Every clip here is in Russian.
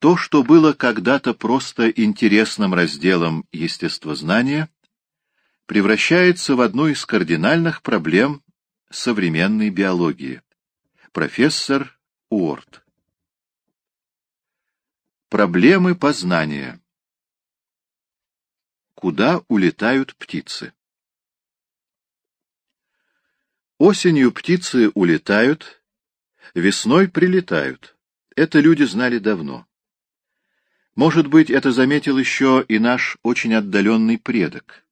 То, что было когда-то просто интересным разделом естествознания, превращается в одну из кардинальных проблем современной биологии. Профессор Уорд. Проблемы познания. Куда улетают птицы? Осенью птицы улетают, весной прилетают. Это люди знали давно. Может быть, это заметил еще и наш очень отдаленный предок.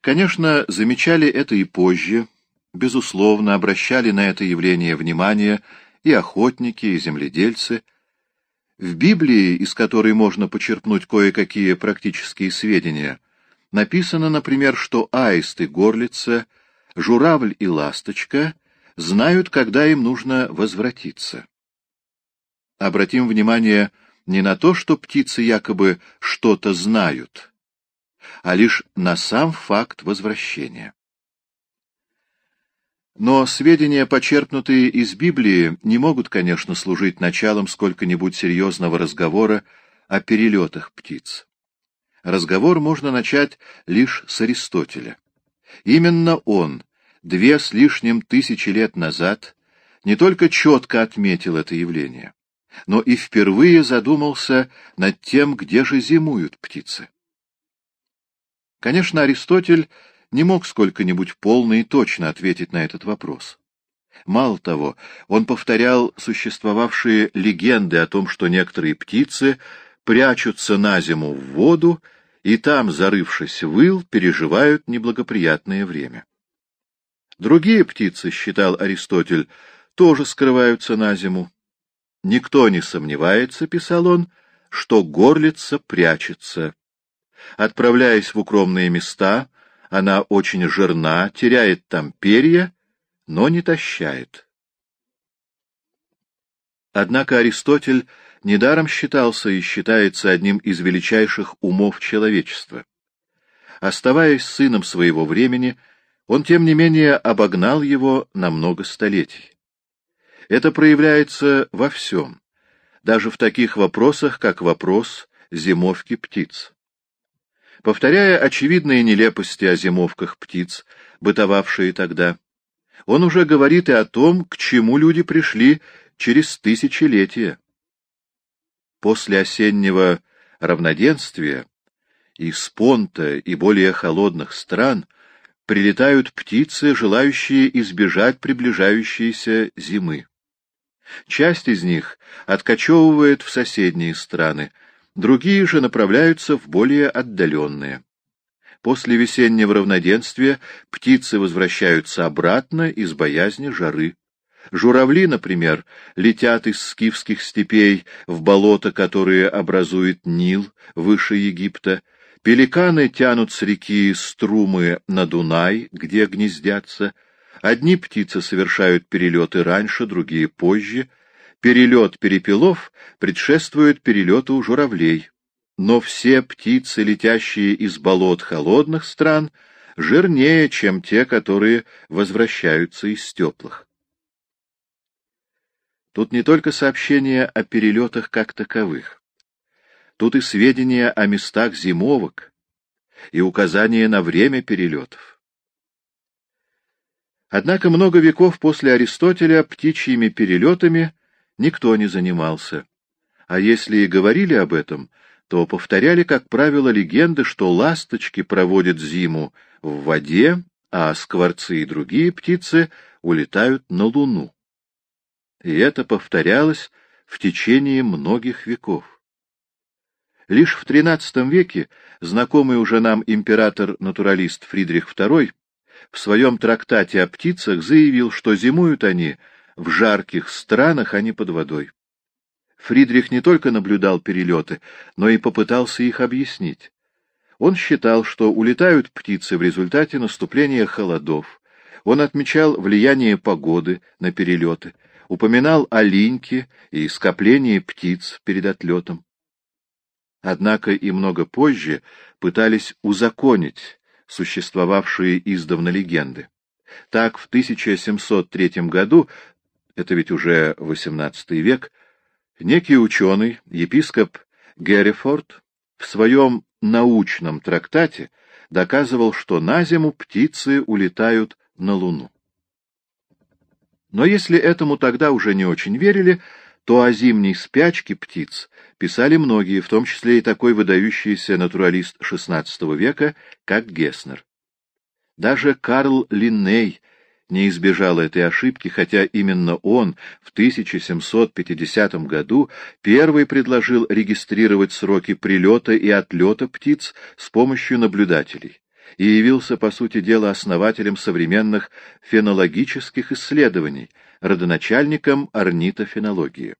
Конечно, замечали это и позже, безусловно, обращали на это явление внимание и охотники, и земледельцы. В Библии, из которой можно почерпнуть кое-какие практические сведения, написано, например, что аист и горлица, журавль и ласточка знают, когда им нужно возвратиться. Обратим внимание не на то, что птицы якобы что-то знают, а лишь на сам факт возвращения. Но сведения, почерпнутые из Библии, не могут, конечно, служить началом сколько-нибудь серьезного разговора о перелетах птиц. Разговор можно начать лишь с Аристотеля. Именно он, две с лишним тысячи лет назад, не только четко отметил это явление, но и впервые задумался над тем, где же зимуют птицы. Конечно, Аристотель не мог сколько-нибудь полно и точно ответить на этот вопрос. Мало того, он повторял существовавшие легенды о том, что некоторые птицы прячутся на зиму в воду и там, зарывшись в ил, переживают неблагоприятное время. Другие птицы, считал Аристотель, тоже скрываются на зиму. Никто не сомневается, писал он, что горлица прячется. Отправляясь в укромные места, она очень жирна, теряет там перья, но не тащает. Однако Аристотель недаром считался и считается одним из величайших умов человечества. Оставаясь сыном своего времени, он, тем не менее, обогнал его на много столетий. Это проявляется во всем, даже в таких вопросах, как вопрос зимовки птиц. Повторяя очевидные нелепости о зимовках птиц, бытовавшие тогда, он уже говорит и о том, к чему люди пришли через тысячелетия. После осеннего равноденствия из понта и более холодных стран прилетают птицы, желающие избежать приближающейся зимы. Часть из них откочевывает в соседние страны, Другие же направляются в более отдаленные. После весеннего равноденствия птицы возвращаются обратно из боязни жары. Журавли, например, летят из скифских степей в болота, которые образует Нил выше Египта. Пеликаны тянут с реки Струмы на Дунай, где гнездятся. Одни птицы совершают перелеты раньше, другие позже, Перелет перепелов предшествует перелету журавлей, но все птицы, летящие из болот холодных стран, жирнее, чем те, которые возвращаются из теплых. Тут не только сообщения о перелетах как таковых. Тут и сведения о местах зимовок, и указания на время перелетов. Однако много веков после Аристотеля птичьими перелетами никто не занимался. А если и говорили об этом, то повторяли, как правило, легенды, что ласточки проводят зиму в воде, а скворцы и другие птицы улетают на Луну. И это повторялось в течение многих веков. Лишь в XIII веке знакомый уже нам император-натуралист Фридрих II в своем трактате о птицах заявил, что зимуют они в жарких странах, а не под водой. Фридрих не только наблюдал перелеты, но и попытался их объяснить. Он считал, что улетают птицы в результате наступления холодов. Он отмечал влияние погоды на перелеты, упоминал о линьке и скоплении птиц перед отлетом. Однако и много позже пытались узаконить существовавшие издавна легенды. Так, в 1703 году это ведь уже XVIII век, Некий ученый, епископ Геррифорд, в своем научном трактате доказывал, что на зиму птицы улетают на Луну. Но если этому тогда уже не очень верили, то о зимней спячке птиц писали многие, в том числе и такой выдающийся натуралист XVI века, как Геснер. Даже Карл Линней не избежал этой ошибки, хотя именно он в 1750 году первый предложил регистрировать сроки прилета и отлета птиц с помощью наблюдателей и явился, по сути дела, основателем современных фенологических исследований, родоначальником орнитофенологии.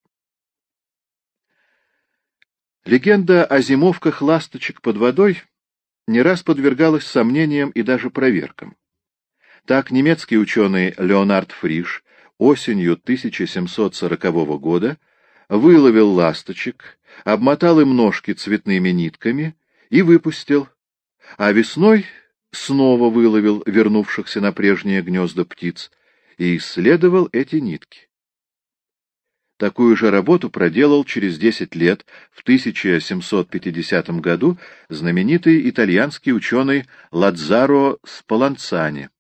Легенда о зимовках ласточек под водой не раз подвергалась сомнениям и даже проверкам. Так немецкий ученый Леонард Фриш осенью 1740 года выловил ласточек, обмотал им ножки цветными нитками и выпустил, а весной снова выловил вернувшихся на прежнее гнезда птиц и исследовал эти нитки. Такую же работу проделал через 10 лет, в 1750 году, знаменитый итальянский ученый Ладзаро Спаланцани.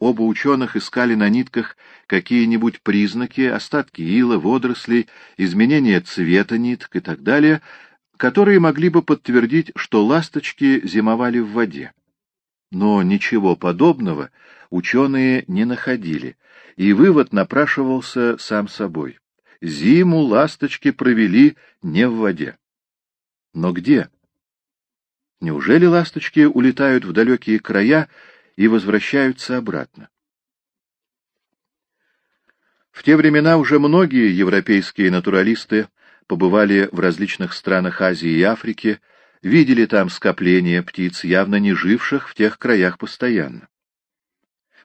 Оба ученых искали на нитках какие-нибудь признаки, остатки ила, водорослей, изменения цвета ниток и так далее, которые могли бы подтвердить, что ласточки зимовали в воде. Но ничего подобного ученые не находили, и вывод напрашивался сам собой. Зиму ласточки провели не в воде. Но где? Неужели ласточки улетают в далекие края и возвращаются обратно? В те времена уже многие европейские натуралисты побывали в различных странах Азии и Африки, видели там скопления птиц, явно не живших в тех краях постоянно.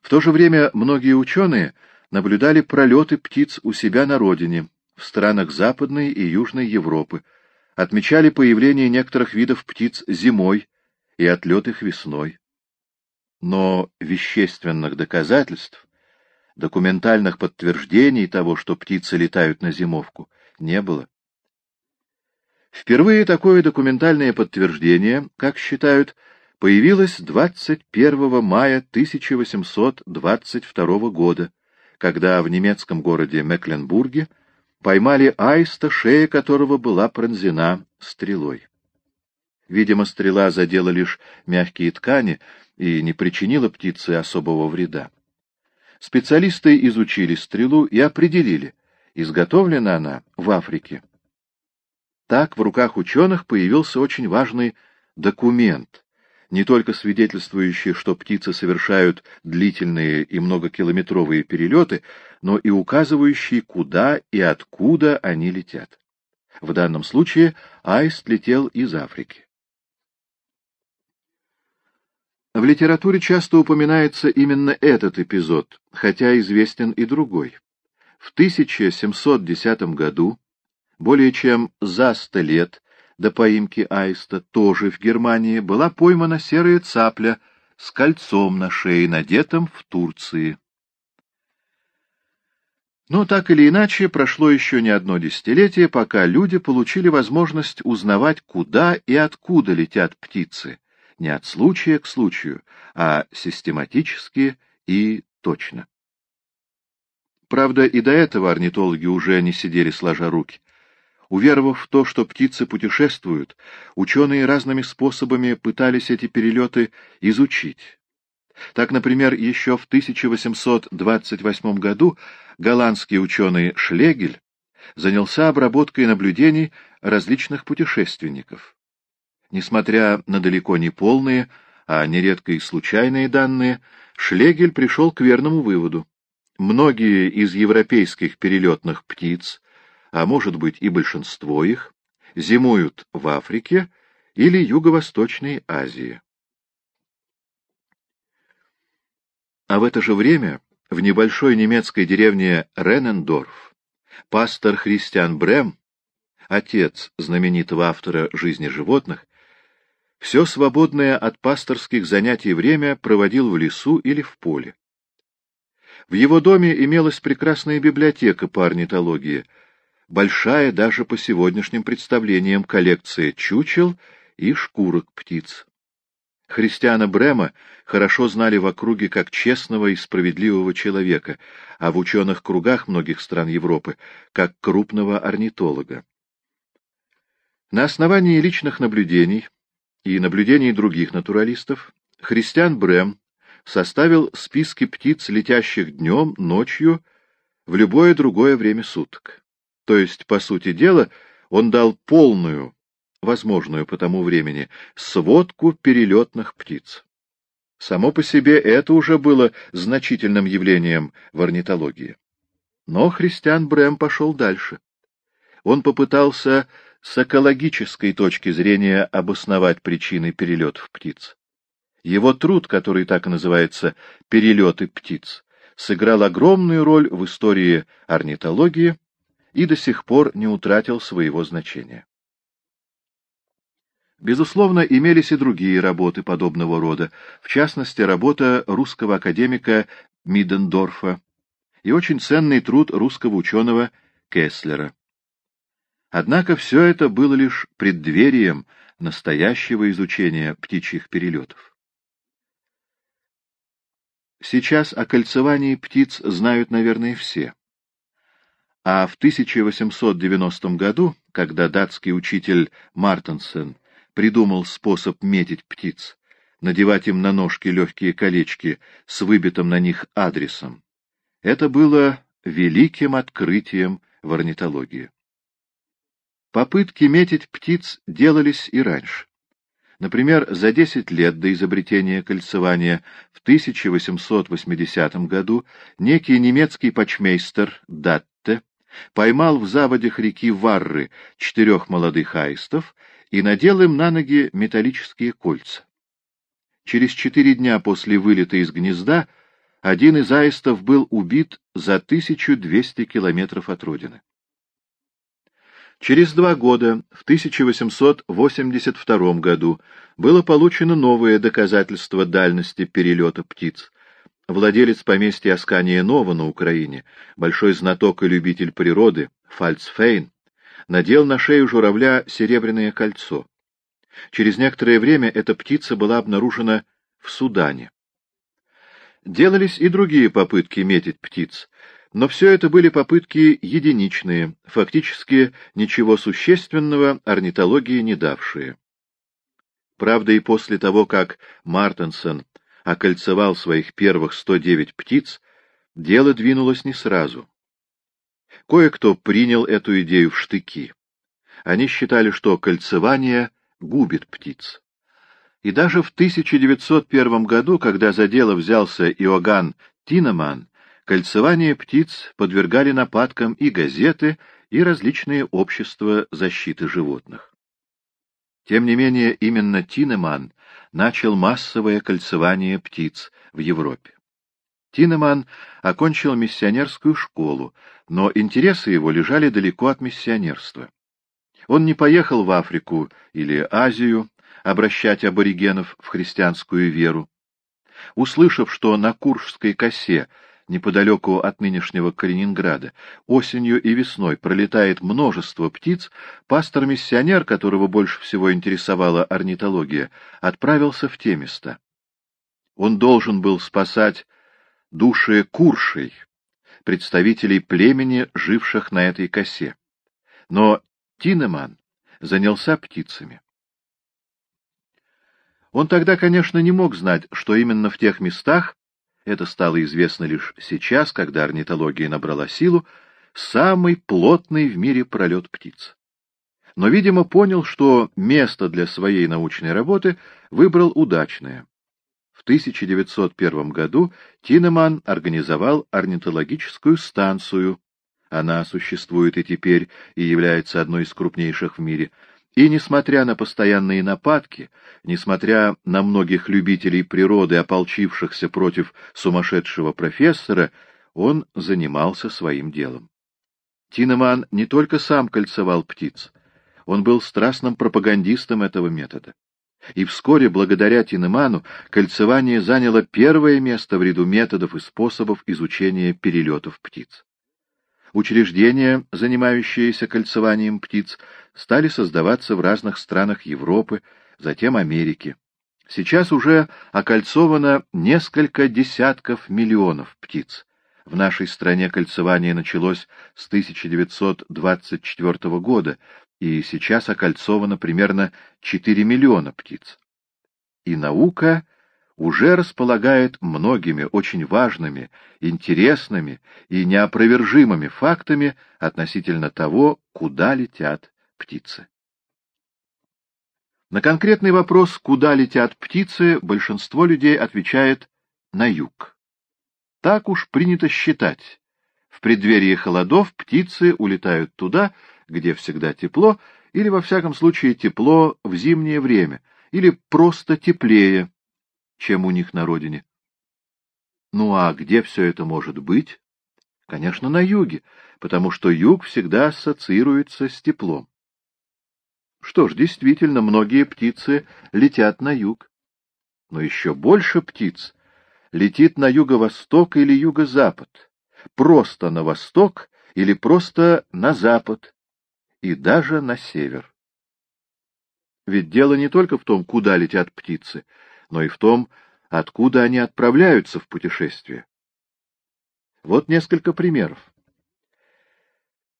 В то же время многие ученые наблюдали пролеты птиц у себя на родине, в странах Западной и Южной Европы, отмечали появление некоторых видов птиц зимой и отлет их весной. Но вещественных доказательств, документальных подтверждений того, что птицы летают на зимовку, не было. Впервые такое документальное подтверждение, как считают, появилось 21 мая 1822 года, когда в немецком городе Мекленбурге поймали аиста, шея которого была пронзена стрелой. Видимо, стрела задела лишь мягкие ткани и не причинила птице особого вреда. Специалисты изучили стрелу и определили, изготовлена она в Африке. Так в руках ученых появился очень важный документ, не только свидетельствующий, что птицы совершают длительные и многокилометровые перелеты, но и указывающий, куда и откуда они летят. В данном случае аист летел из Африки. В литературе часто упоминается именно этот эпизод, хотя известен и другой. В 1710 году более чем за сто лет до поимки аиста, тоже в Германии, была поймана серая цапля с кольцом на шее, надетым в Турции. Но так или иначе, прошло еще не одно десятилетие, пока люди получили возможность узнавать, куда и откуда летят птицы, не от случая к случаю, а систематически и точно. Правда, и до этого орнитологи уже не сидели сложа руки. Уверовав в то, что птицы путешествуют, ученые разными способами пытались эти перелеты изучить. Так, например, еще в 1828 году голландский ученый Шлегель занялся обработкой наблюдений различных путешественников. Несмотря на далеко не полные, а нередко и случайные данные, Шлегель пришел к верному выводу. Многие из европейских перелетных птиц а может быть и большинство их, зимуют в Африке или Юго-Восточной Азии. А в это же время в небольшой немецкой деревне Ренендорф пастор Христиан Брем, отец знаменитого автора «Жизни животных», все свободное от пасторских занятий время проводил в лесу или в поле. В его доме имелась прекрасная библиотека по орнитологии — большая даже по сегодняшним представлениям коллекция чучел и шкурок птиц. Христиана Брема хорошо знали в округе как честного и справедливого человека, а в ученых кругах многих стран Европы — как крупного орнитолога. На основании личных наблюдений и наблюдений других натуралистов Христиан Брем составил списки птиц, летящих днем, ночью, в любое другое время суток. То есть, по сути дела, он дал полную, возможную по тому времени, сводку перелетных птиц. Само по себе это уже было значительным явлением в орнитологии. Но Христиан Брэм пошел дальше. Он попытался с экологической точки зрения обосновать причины перелетов птиц. Его труд, который так и называется «Перелеты птиц», сыграл огромную роль в истории орнитологии и до сих пор не утратил своего значения. Безусловно, имелись и другие работы подобного рода, в частности, работа русского академика Мидендорфа и очень ценный труд русского ученого Кеслера. Однако все это было лишь преддверием настоящего изучения птичьих перелетов. Сейчас о кольцевании птиц знают, наверное, все. А в 1890 году, когда датский учитель Мартенсен придумал способ метить птиц, надевать им на ножки легкие колечки с выбитым на них адресом. Это было великим открытием в орнитологии. Попытки метить птиц делались и раньше. Например, за 10 лет до изобретения кольцевания в 1880 году некий немецкий почмейстер Датте поймал в заводях реки Варры четырех молодых аистов и надел им на ноги металлические кольца. Через четыре дня после вылета из гнезда один из аистов был убит за 1200 километров от родины. Через два года, в 1882 году, было получено новое доказательство дальности перелета птиц. Владелец поместья Аскания Нова на Украине, большой знаток и любитель природы, Фальцфейн, надел на шею журавля серебряное кольцо. Через некоторое время эта птица была обнаружена в Судане. Делались и другие попытки метить птиц, но все это были попытки единичные, фактически ничего существенного орнитологии не давшие. Правда, и после того, как Мартенсон окольцевал своих первых 109 птиц, дело двинулось не сразу. Кое-кто принял эту идею в штыки. Они считали, что кольцевание губит птиц. И даже в 1901 году, когда за дело взялся Иоганн Тинеман, кольцевание птиц подвергали нападкам и газеты, и различные общества защиты животных. Тем не менее, именно Тинеман начал массовое кольцевание птиц в Европе. Тинеман окончил миссионерскую школу, но интересы его лежали далеко от миссионерства. Он не поехал в Африку или Азию обращать аборигенов в христианскую веру. Услышав, что на Куршской косе неподалеку от нынешнего Калининграда, осенью и весной пролетает множество птиц, пастор-миссионер, которого больше всего интересовала орнитология, отправился в те места. Он должен был спасать души куршей, представителей племени, живших на этой косе. Но Тинеман занялся птицами. Он тогда, конечно, не мог знать, что именно в тех местах это стало известно лишь сейчас, когда орнитология набрала силу, самый плотный в мире пролет птиц. Но, видимо, понял, что место для своей научной работы выбрал удачное. В 1901 году Тинеман организовал орнитологическую станцию. Она существует и теперь и является одной из крупнейших в мире — и, несмотря на постоянные нападки, несмотря на многих любителей природы, ополчившихся против сумасшедшего профессора, он занимался своим делом. Тинеман не только сам кольцевал птиц, он был страстным пропагандистом этого метода. И вскоре, благодаря Тинеману, кольцевание заняло первое место в ряду методов и способов изучения перелетов птиц. Учреждения, занимающиеся кольцеванием птиц, стали создаваться в разных странах Европы, затем Америки. Сейчас уже окольцовано несколько десятков миллионов птиц. В нашей стране кольцевание началось с 1924 года, и сейчас окольцовано примерно 4 миллиона птиц. И наука уже располагает многими очень важными, интересными и неопровержимыми фактами относительно того, куда летят птицы. На конкретный вопрос, куда летят птицы, большинство людей отвечает «на юг». Так уж принято считать. В преддверии холодов птицы улетают туда, где всегда тепло, или, во всяком случае, тепло в зимнее время, или просто теплее, чем у них на родине. Ну а где все это может быть? Конечно, на юге, потому что юг всегда ассоциируется с теплом. Что ж, действительно, многие птицы летят на юг. Но еще больше птиц летит на юго-восток или юго-запад, просто на восток или просто на запад, и даже на север. Ведь дело не только в том, куда летят птицы, но и в том, откуда они отправляются в путешествие. Вот несколько примеров.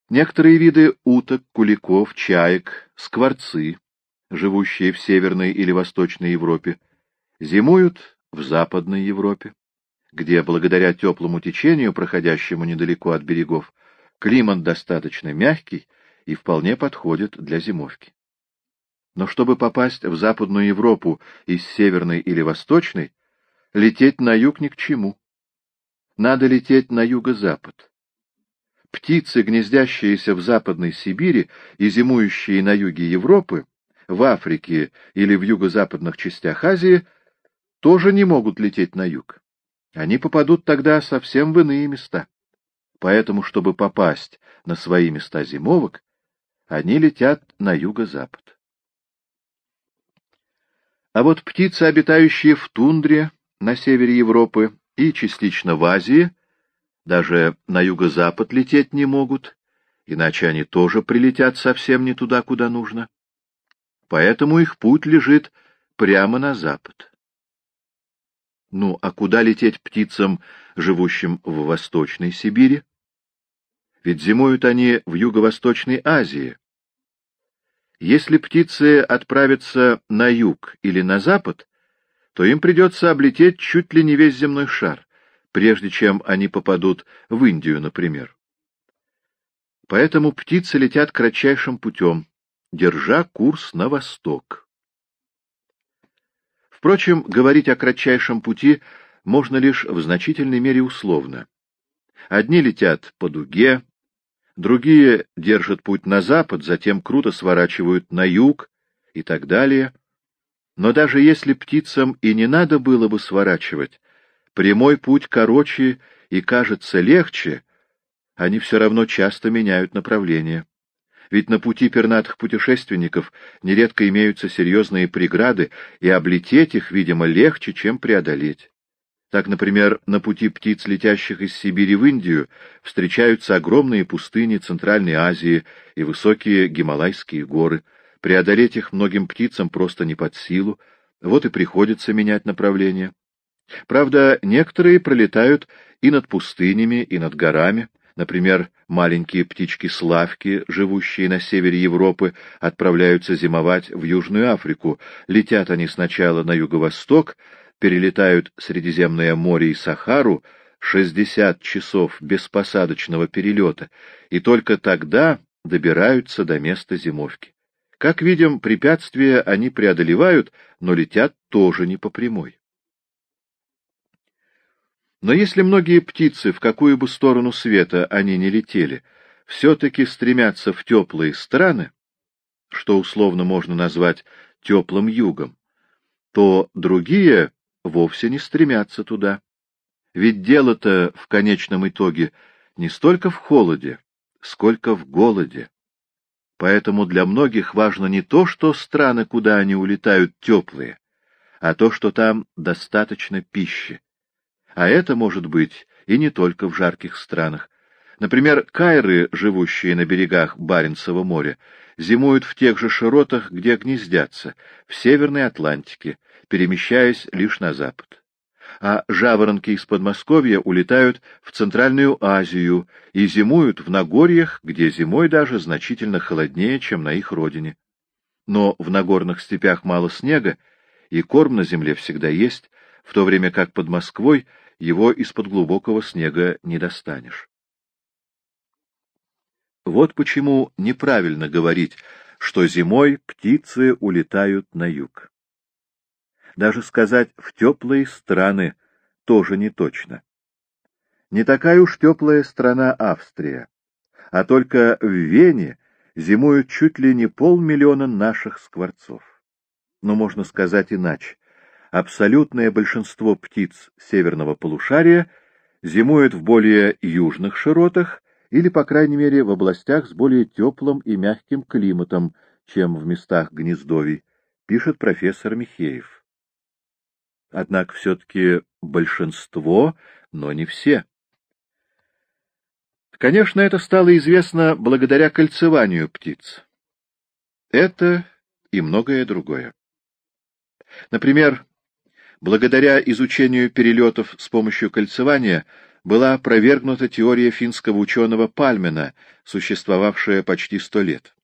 Некоторые виды уток, куликов, чаек, скворцы, живущие в Северной или Восточной Европе, зимуют в Западной Европе, где, благодаря теплому течению, проходящему недалеко от берегов, климат достаточно мягкий и вполне подходит для зимовки. Но чтобы попасть в Западную Европу из Северной или Восточной, лететь на юг ни к чему. Надо лететь на юго-запад. Птицы, гнездящиеся в Западной Сибири и зимующие на юге Европы, в Африке или в юго-западных частях Азии, тоже не могут лететь на юг. Они попадут тогда совсем в иные места. Поэтому, чтобы попасть на свои места зимовок, они летят на юго-запад. А вот птицы, обитающие в тундре на севере Европы и частично в Азии, даже на юго-запад лететь не могут, иначе они тоже прилетят совсем не туда, куда нужно. Поэтому их путь лежит прямо на запад. Ну, а куда лететь птицам, живущим в Восточной Сибири? Ведь зимуют они в Юго-Восточной Азии, если птицы отправятся на юг или на запад, то им придется облететь чуть ли не весь земной шар, прежде чем они попадут в Индию, например. Поэтому птицы летят кратчайшим путем, держа курс на восток. Впрочем, говорить о кратчайшем пути можно лишь в значительной мере условно. Одни летят по дуге, Другие держат путь на запад, затем круто сворачивают на юг и так далее. Но даже если птицам и не надо было бы сворачивать, прямой путь короче и кажется легче, они все равно часто меняют направление. Ведь на пути пернатых путешественников нередко имеются серьезные преграды, и облететь их, видимо, легче, чем преодолеть. Так, например, на пути птиц, летящих из Сибири в Индию, встречаются огромные пустыни Центральной Азии и высокие Гималайские горы. Преодолеть их многим птицам просто не под силу, вот и приходится менять направление. Правда, некоторые пролетают и над пустынями, и над горами. Например, маленькие птички-славки, живущие на севере Европы, отправляются зимовать в Южную Африку. Летят они сначала на юго-восток, перелетают Средиземное море и Сахару 60 часов беспосадочного перелета, и только тогда добираются до места зимовки. Как видим, препятствия они преодолевают, но летят тоже не по прямой. Но если многие птицы, в какую бы сторону света они не летели, все-таки стремятся в теплые страны, что условно можно назвать теплым югом, то другие вовсе не стремятся туда. Ведь дело-то в конечном итоге не столько в холоде, сколько в голоде. Поэтому для многих важно не то, что страны, куда они улетают, теплые, а то, что там достаточно пищи. А это может быть и не только в жарких странах. Например, кайры, живущие на берегах Баренцева моря, зимуют в тех же широтах, где гнездятся, в Северной Атлантике, перемещаясь лишь на запад. А жаворонки из Подмосковья улетают в Центральную Азию и зимуют в Нагорьях, где зимой даже значительно холоднее, чем на их родине. Но в Нагорных степях мало снега, и корм на земле всегда есть, в то время как под Москвой его из-под глубокого снега не достанешь. Вот почему неправильно говорить, что зимой птицы улетают на юг. Даже сказать «в теплые страны» тоже не точно. Не такая уж теплая страна Австрия, а только в Вене зимуют чуть ли не полмиллиона наших скворцов. Но можно сказать иначе. Абсолютное большинство птиц северного полушария зимуют в более южных широтах или, по крайней мере, в областях с более теплым и мягким климатом, чем в местах гнездовий, пишет профессор Михеев. Однако все-таки большинство, но не все. Конечно, это стало известно благодаря кольцеванию птиц. Это и многое другое. Например, благодаря изучению перелетов с помощью кольцевания была опровергнута теория финского ученого Пальмена, существовавшая почти сто лет.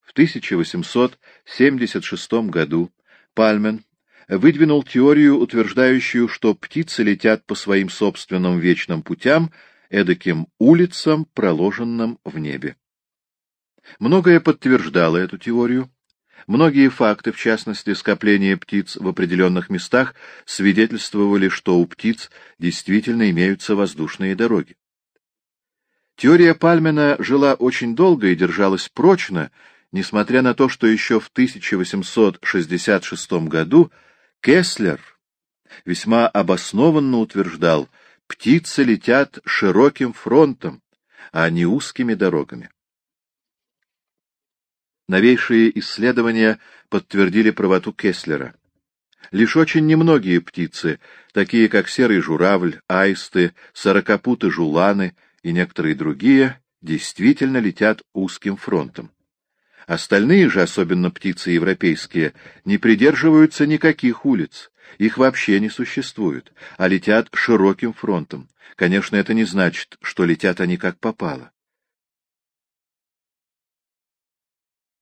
В 1876 году Пальмен выдвинул теорию, утверждающую, что птицы летят по своим собственным вечным путям, эдаким улицам, проложенным в небе. Многое подтверждало эту теорию. Многие факты, в частности скопление птиц в определенных местах, свидетельствовали, что у птиц действительно имеются воздушные дороги. Теория Пальмена жила очень долго и держалась прочно, несмотря на то, что еще в 1866 году Кеслер весьма обоснованно утверждал, птицы летят широким фронтом, а не узкими дорогами. Новейшие исследования подтвердили правоту Кеслера. Лишь очень немногие птицы, такие как серый журавль, аисты, сорокопуты-жуланы и некоторые другие, действительно летят узким фронтом. Остальные же, особенно птицы европейские, не придерживаются никаких улиц, их вообще не существует, а летят широким фронтом. Конечно, это не значит, что летят они как попало.